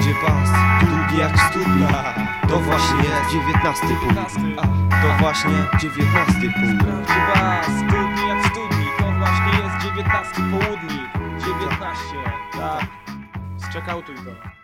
Gdzie pas, długi jak studni To właśnie jest dziewiętnasty punkt. To właśnie dziewiętnasty punkt. Sprawdź was, studni jak studni. To właśnie jest 19 południk. 19, tak. Zczekautuj to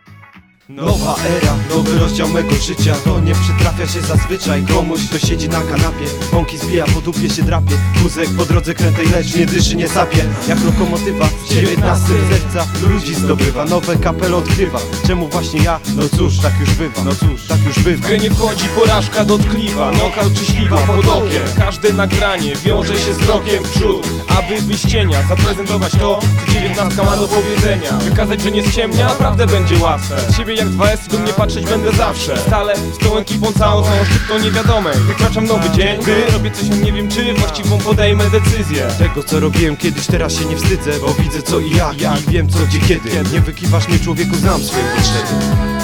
Nowa era, nowy rozdział mego życia. To nie przytrafia się zazwyczaj. Komuś, kto siedzi na kanapie Bąki zbija, po dupie się drapie. Wózek po drodze krętej, lecz nie dyszy, nie sapie. Jak lokomotywa w dziewiętnastym serca Ludzi zdobywa, nowe kapele odkrywa. Czemu właśnie ja? No cóż, tak już bywa. No cóż, tak już W bywa grę nie wchodzi porażka dotkliwa. Knockout czy śliwa pod okiem. Każde nagranie wiąże się z rokiem w przód. Aby wyjść cienia, zaprezentować to Co dziewiętnastka ma do powiedzenia. Wykazać, że nie ściemnia, naprawdę będzie łatwe. Z jak 2S, do mnie patrzeć będę zawsze. Stale z tą ekipą całą, całą szybko niewiadomej Wykraczam nowy dzień, by robię coś, nie wiem czy Właściwą podejmę decyzję. Tego co robiłem kiedyś, teraz się nie wstydzę Bo widzę co i jak, i wiem co, gdzie, kiedy. Nie wykiwasz mnie człowieku, znam swoje potrzeby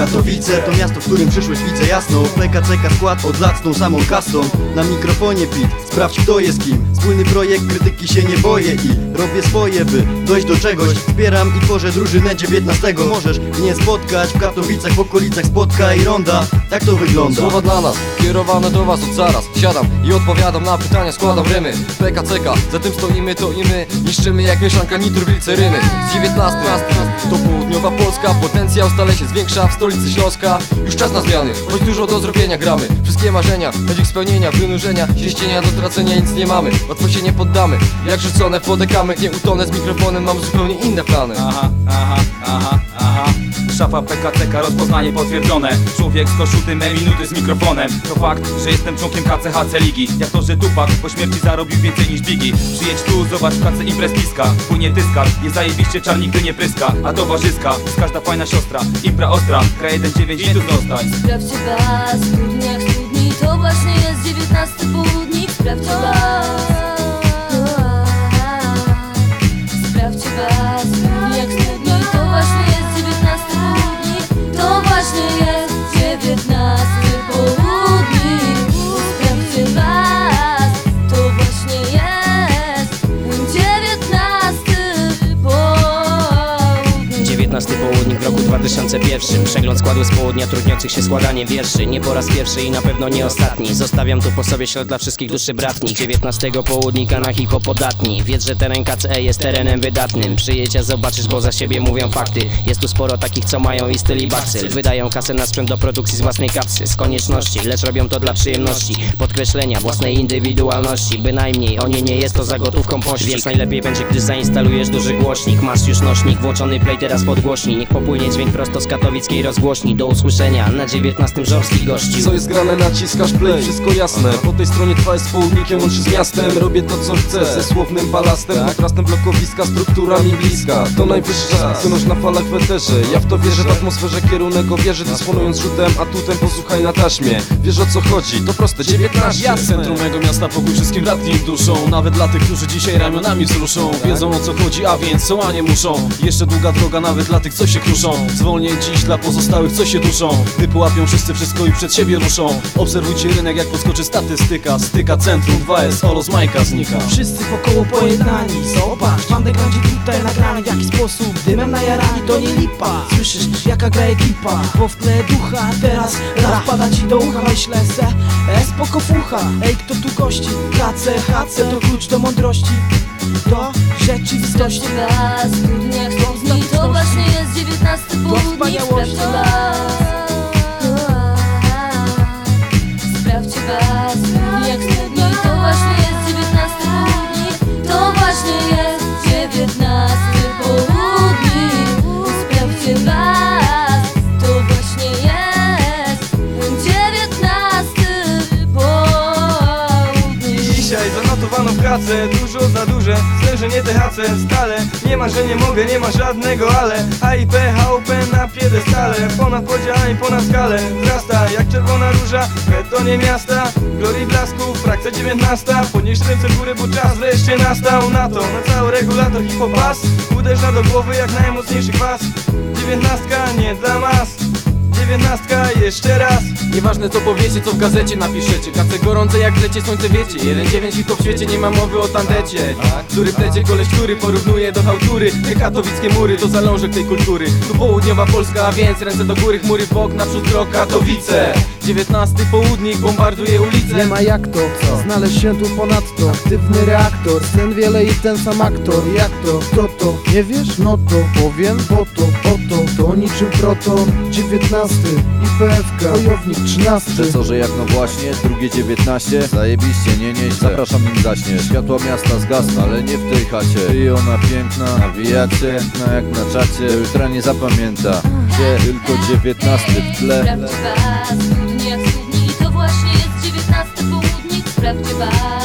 Katowice to miasto, w którym przyszłość widzę jasno. PKCK skład od lat z tą samą kastą Na mikrofonie pit, sprawdź kto jest kim. Wspólny projekt, krytyki się nie boję i robię swoje, by dojść do czegoś. Wspieram i tworzę drużynę 19 Możesz mnie spotkać w Katowicach, w okolicach Spotka i Ronda. Tak to wygląda. Słowa dla nas, kierowane do was od zaraz. Siadam i odpowiadam na pytania, składam rymy. PKCK, za tym stoimy to i my. Niszczymy jak mieszanka nitrogliceryny Z 19 to południowa Polska Potencjał stale się zwiększa. W stolicy Śląska Już czas na zmiany, choć dużo do zrobienia gramy. Wszystkie marzenia, choć ich spełnienia, wynurzenia. Ścienia do tracenia nic nie mamy. Łatwo się nie poddamy, jak rzucone w wodę Nie utonę z mikrofonem, mam zupełnie inne plany. Aha, aha, aha, aha Szafa PKCK, rozpoznanie potwierdzone. Człowiek z koszuty, me minuty z mikrofonem. To fakt, że jestem członkiem KCHC Ligi. Jak to, że Tupak po śmierci zarobił więcej niż Bigi Przyjedź tu, zobacz pracę imprez piska Płynie tyskar, jest zajebiście czar nigdy nie pryska. A towarzyska, jest każda fajna siostra. Impra ostra, kraj 1-9 i tu zostać Sprawdźcie was, studni jak studni. To właśnie jest dziewiętnasty południk. Sprawdźcie was 12 południk w roku 2001 Przegląd składu z południa trudniących się składanie wierszy. Nie po raz pierwszy i na pewno nie ostatni. Zostawiam tu po sobie ślad dla wszystkich duszy bratnich. 19 południka na hipopodatni Wiedz, że teren KCE jest terenem wydatnym. Przyjecia zobaczysz, bo za siebie mówią fakty. Jest tu sporo takich, co mają i styl i Wydają kasę na sprzęt do produkcji z własnej kapsy Z konieczności, lecz robią to dla przyjemności Podkreślenia własnej indywidualności. Bynajmniej o nie nie jest to za gotówką Więc najlepiej będzie, gdy zainstalujesz duży głośnik. Masz już nośnik, włączony play teraz pod głową podgłośni Niech popłynie dźwięk prosto z katowickiej rozgłośni. Do usłyszenia na 19 żorskich gości. Co jest grane, naciskasz play, wszystko jasne. Po tej stronie twa jest południkiem, łączy z miastem. Robię to co chcę, ze słownym balastem Kontrastem blokowiska, strukturami bliska. To najwyższy czas, wynoś na falach w eterze. Ja w to wierzę, w atmosferze kierunek o wieży Dysponując rzutem, atutem, posłuchaj na taśmie. Wiesz o co chodzi, to proste, 19 Ja centrum mego miasta, pokój wszystkim bratnim duszą. Nawet dla tych, którzy dzisiaj ramionami wzruszą. Wiedzą o co chodzi, a więc są, a nie muszą. Jeszcze długa droga nawet dla tych, co się kruszą? Zwolnię dziś dla pozostałych, co się duszą? Gdy połapią wszyscy wszystko i przed siebie ruszą. Obserwujcie rynek, jak podskoczy statystyka. Styka centrum 2S, Olo z Majka znika. Wszyscy wokoło pojednani Zobacz, mam dekandzie tutaj nagrany W jaki sposób? Dymem najarani to nie lipa. Słyszysz jaka gra ekipa? Bo w tle ducha teraz rap pada ci do ucha. Myślę se, e spoko fucha. Ej kto tu gości? KC, HC to klucz do mądrości. Do rzeczywistości. Sprawdźcie was, studni jak studni To właśnie jest dziewiętnasty południk wspaniałości. Kace Dużo za duże, że nie THC stale. Nie ma, że nie mogę, nie ma żadnego ale. AIP, HUP na piedestale Ponad podziałami, ponad skalę. Wzrasta jak czerwona róża W betonie miasta. Glorii blasku, frakcja 19 Podnieś ręce w górę, bo czas wreszcie nastał. Na to, na cały regulator hipopas Uderza do głowy jak najmocniejszy kwas. Dziewiętnastka nie dla mas dziewiętnastka, jeszcze raz. Nieważne co powiecie, co w gazecie napiszecie. Kace gorące jak w lecie, słońce wiecie. Jeden dziewięć i to w świecie, nie ma mowy o tandecie. Który plecie koleś, który porównuje do hałtury. Te katowickie mury to zalążek tej kultury. Tu południowa Polska, a więc ręce do góry. Chmury w bok, naprzód krok Katowice. 19 południk bombarduje ulice Nie ma jak to, znaleźć się tu ponadto. Aktywny reaktor, sen wiele i ten sam aktor. Jak to, kto to, nie wiesz? No to powiem, po to, To niczym proton, 19 IPFK, wojownik 13 Że co, że jak no właśnie, drugie 19 Zajebiście, nie nieźle Zapraszam nim zaśnie Światła miasta zgasną, ale nie w tej chacie. I ona piękna, nawijacie No jak na czacie, do jutra nie zapamięta Gdzie tylko 19 w tle. Prawdziwa studnia jak studni To właśnie jest dziewiętnasty południk. Prawdziwa